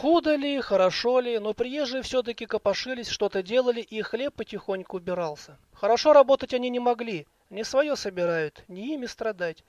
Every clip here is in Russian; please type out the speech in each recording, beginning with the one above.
Худо ли, хорошо ли, но приезжие все-таки копошились, что-то делали, и хлеб потихоньку убирался. Хорошо работать они не могли, не свое собирают, не ими страдать.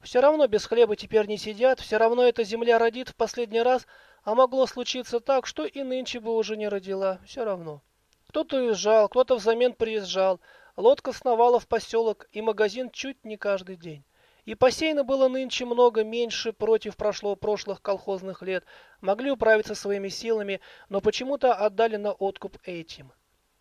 Все равно без хлеба теперь не сидят, все равно эта земля родит в последний раз, а могло случиться так, что и нынче бы уже не родила, все равно. Кто-то уезжал, кто-то взамен приезжал, лодка сновала в поселок и магазин чуть не каждый день. И посеяно было нынче много меньше против прошло прошлых колхозных лет, могли управиться своими силами, но почему-то отдали на откуп этим.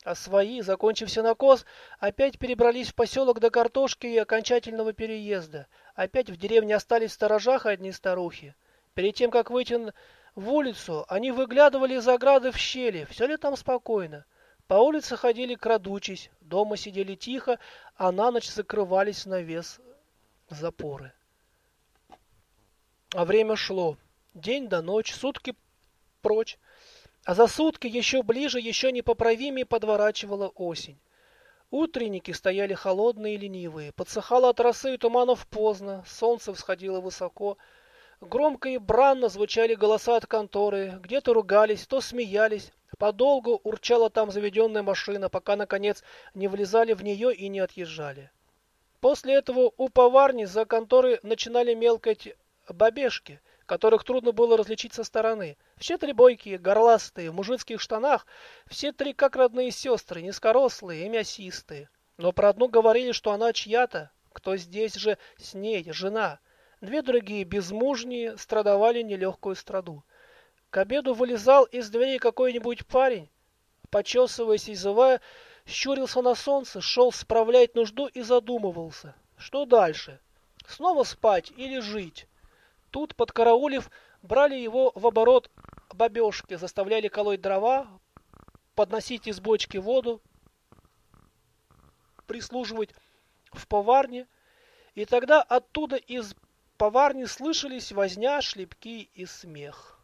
А свои, закончив сенокос, опять перебрались в поселок до картошки и окончательного переезда. Опять в деревне остались в сторожах одни старухи. Перед тем, как выйти в улицу, они выглядывали из ограды в щели, все ли там спокойно. По улице ходили крадучись, дома сидели тихо, а на ночь закрывались на вес запоры. А время шло. День до ночь, сутки прочь. А за сутки еще ближе, еще непоправимее подворачивала осень. Утренники стояли холодные и ленивые. Подсыхало от росы и туманов поздно, солнце всходило высоко. Громко и бранно звучали голоса от конторы, где-то ругались, то смеялись. Подолгу урчала там заведенная машина, пока, наконец, не влезали в нее и не отъезжали. После этого у поварни за конторы начинали мелкать бабешки, которых трудно было различить со стороны. Все три бойкие, горластые, в мужицких штанах, все три как родные сестры, низкорослые и мясистые. Но про одну говорили, что она чья-то, кто здесь же с ней, жена. Две другие, безмужние, страдовали нелегкую страду. К обеду вылезал из дверей какой-нибудь парень, почесываясь и зывая, щурился на солнце, шел справлять нужду и задумывался. Что дальше? Снова спать или жить? Тут, подкараулив, брали его в оборот бабешки, заставляли колоть дрова, подносить из бочки воду, прислуживать в поварне, и тогда оттуда из поварни слышались возня, шлепки и смех.